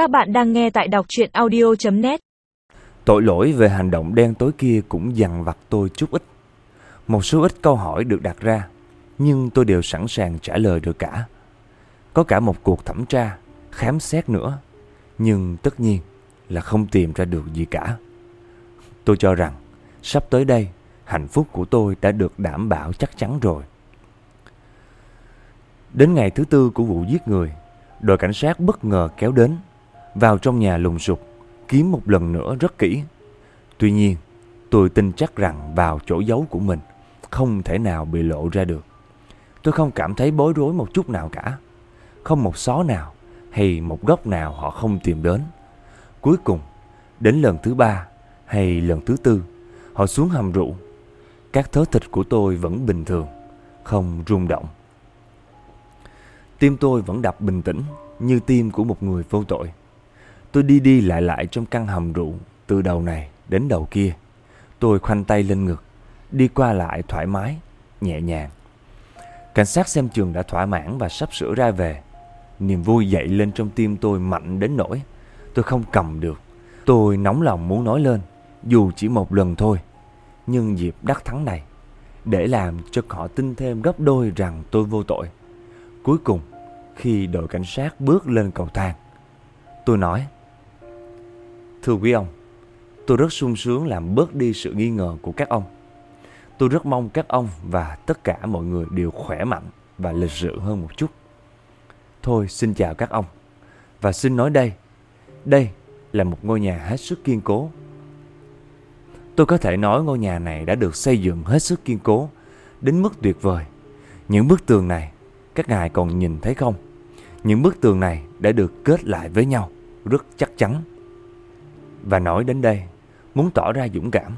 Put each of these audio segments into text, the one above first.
Các bạn đang nghe tại đọc truyện audio.net Tội lỗi về hành động đen tối kia cũng dằn vặt tôi chút ít. Một số ít câu hỏi được đặt ra, nhưng tôi đều sẵn sàng trả lời được cả. Có cả một cuộc thẩm tra, khám xét nữa, nhưng tất nhiên là không tìm ra được gì cả. Tôi cho rằng sắp tới đây, hạnh phúc của tôi đã được đảm bảo chắc chắn rồi. Đến ngày thứ tư của vụ giết người, đội cảnh sát bất ngờ kéo đến, vào trong nhà lùng sục, kiếm một lần nữa rất kỹ. Tuy nhiên, tôi tin chắc rằng vào chỗ giấu của mình không thể nào bị lộ ra được. Tôi không cảm thấy bối rối một chút nào cả. Không một xó nào hay một góc nào họ không tìm đến. Cuối cùng, đến lần thứ ba hay lần thứ tư, họ xuống hầm rượu. Các thớ thịt của tôi vẫn bình thường, không rung động. Tim tôi vẫn đập bình tĩnh như tim của một người vô tội. Tôi đi đi lại lại trong căn hầm rượu từ đầu này đến đầu kia. Tôi khoanh tay lên ngực, đi qua lại thoải mái, nhẹ nhàng. Cảnh sát xem trường đã thỏa mãn và sắp sửa ra về. Niềm vui dậy lên trong tim tôi mạnh đến nỗi tôi không cầm được. Tôi nóng lòng muốn nói lên, dù chỉ một lần thôi. Nhưng dịp đắc thắng này, để làm cho họ tin thêm gấp đôi rằng tôi vô tội. Cuối cùng, khi đội cảnh sát bước lên cầu thang, tôi nói Thưa quý ông, tôi rất sung sướng làm bớt đi sự nghi ngờ của các ông. Tôi rất mong các ông và tất cả mọi người đều khỏe mạnh và lịch sự hơn một chút. Thôi xin chào các ông và xin nói đây, đây là một ngôi nhà hết sức kiên cố. Tôi có thể nói ngôi nhà này đã được xây dựng hết sức kiên cố đến mức tuyệt vời. Những bức tường này các ngài còn nhìn thấy không? Những bức tường này đã được kết lại với nhau rất chắc chắn. Và nói đến đây, muốn tỏ ra dũng cảm,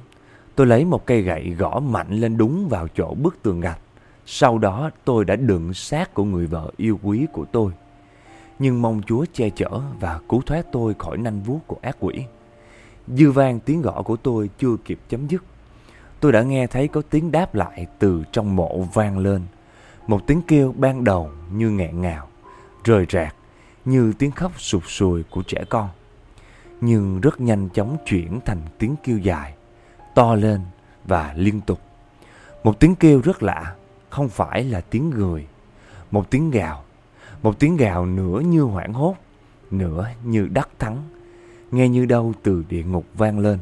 tôi lấy một cây gậy gõ mạnh lên đúng vào chỗ bức tường gạch. Sau đó tôi đã đựng xác của người vợ yêu quý của tôi. Nhưng mong Chúa che chở và cứu thoát tôi khỏi nanh vuốt của ác quỷ. Dư vang tiếng gõ của tôi chưa kịp chấm dứt. Tôi đã nghe thấy có tiếng đáp lại từ trong mộ vang lên. Một tiếng kêu ban đầu như nghẹn ngào, rời rạc, như tiếng khóc sụt sùi của trẻ con. Nhưng rất nhanh chóng chuyển thành tiếng kêu dài, to lên và liên tục. Một tiếng kêu rất lạ, không phải là tiếng người. Một tiếng gào, một tiếng gào nửa như hoảng hốt, nửa như đắc thắng, nghe như đâu từ địa ngục vang lên.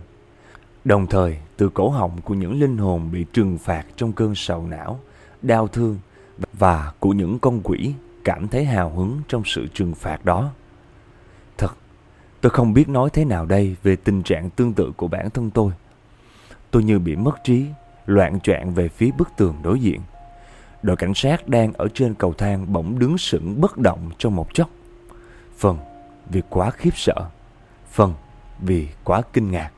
Đồng thời, từ cổ họng của những linh hồn bị trừng phạt trong cơn sầu não, đau thương và của những con quỷ cảm thấy hào hứng trong sự trừng phạt đó. Tôi không biết nói thế nào đây về tình trạng tương tự của bản thân tôi. Tôi như bị mất trí, loạn choạng về phía bức tường đối diện. Đội cảnh sát đang ở trên cầu thang bỗng đứng sững bất động trong một chốc. Phần vì quá khiếp sợ, phần vì quá kinh ngạc.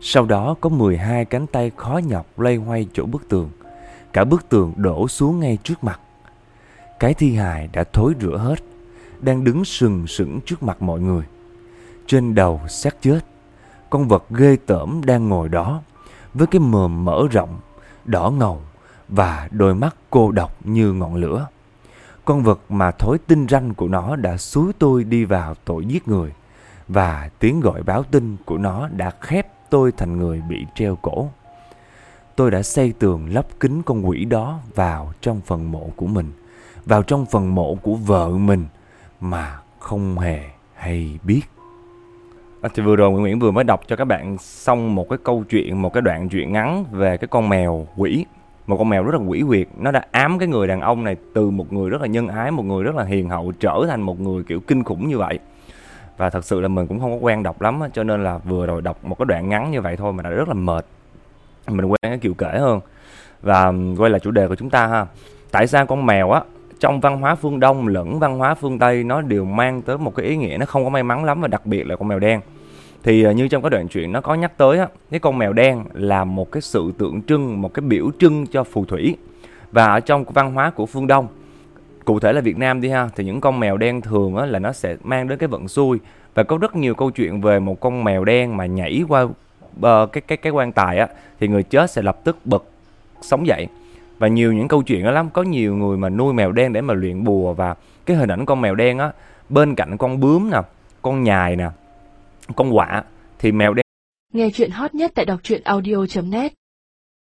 Sau đó có 12 cánh tay khó nhọc lay hoay chỗ bức tường. Cả bức tường đổ xuống ngay trước mặt. Cái thi hài đã thối rửa hết, đang đứng sừng sững trước mặt mọi người. Trên đầu xác chết, con vật ghê tởm đang ngồi đó, với cái mồm mở rộng, đỏ ngầu và đôi mắt cô độc như ngọn lửa. Con vật mà thối tinh ranh của nó đã xúi tôi đi vào tội giết người, và tiếng gọi báo tin của nó đã khép tôi thành người bị treo cổ tôi đã xây tường lắp kính con quỷ đó vào trong phần mộ của mình, vào trong phần mộ của vợ mình mà không hề hay biết. À, thì vừa rồi Nguyễn Nguyễn vừa mới đọc cho các bạn xong một cái câu chuyện, một cái đoạn truyện ngắn về cái con mèo quỷ. Một con mèo rất là quỷ quyệt, nó đã ám cái người đàn ông này từ một người rất là nhân ái, một người rất là hiền hậu trở thành một người kiểu kinh khủng như vậy. Và thật sự là mình cũng không có quen đọc lắm cho nên là vừa rồi đọc một cái đoạn ngắn như vậy thôi mà đã rất là mệt mình quen cái kiểu kể hơn và quay lại chủ đề của chúng ta ha tại sao con mèo á trong văn hóa phương đông lẫn văn hóa phương tây nó đều mang tới một cái ý nghĩa nó không có may mắn lắm và đặc biệt là con mèo đen thì à, như trong cái đoạn truyện nó có nhắc tới á cái con mèo đen là một cái sự tượng trưng một cái biểu trưng cho phù thủy. Và ở trong văn hóa của phương đông cụ thể là Việt Nam đi ha thì những con mèo đen thường á, là nó sẽ mang đến cái vận xui. Và có rất nhiều câu chuyện về một con mèo đen mà nhảy qua uh, cái cái cái quan tài á thì người chết sẽ lập tức bật sống dậy. Và nhiều những câu chuyện đó lắm có nhiều người mà nuôi mèo đen để mà luyện bùa. Và cái hình ảnh con mèo đen á bên cạnh con bướm nè con nhài nè con quạ thì mèo đen Nghe chuyện hot nhất tại đọc truyện audio.net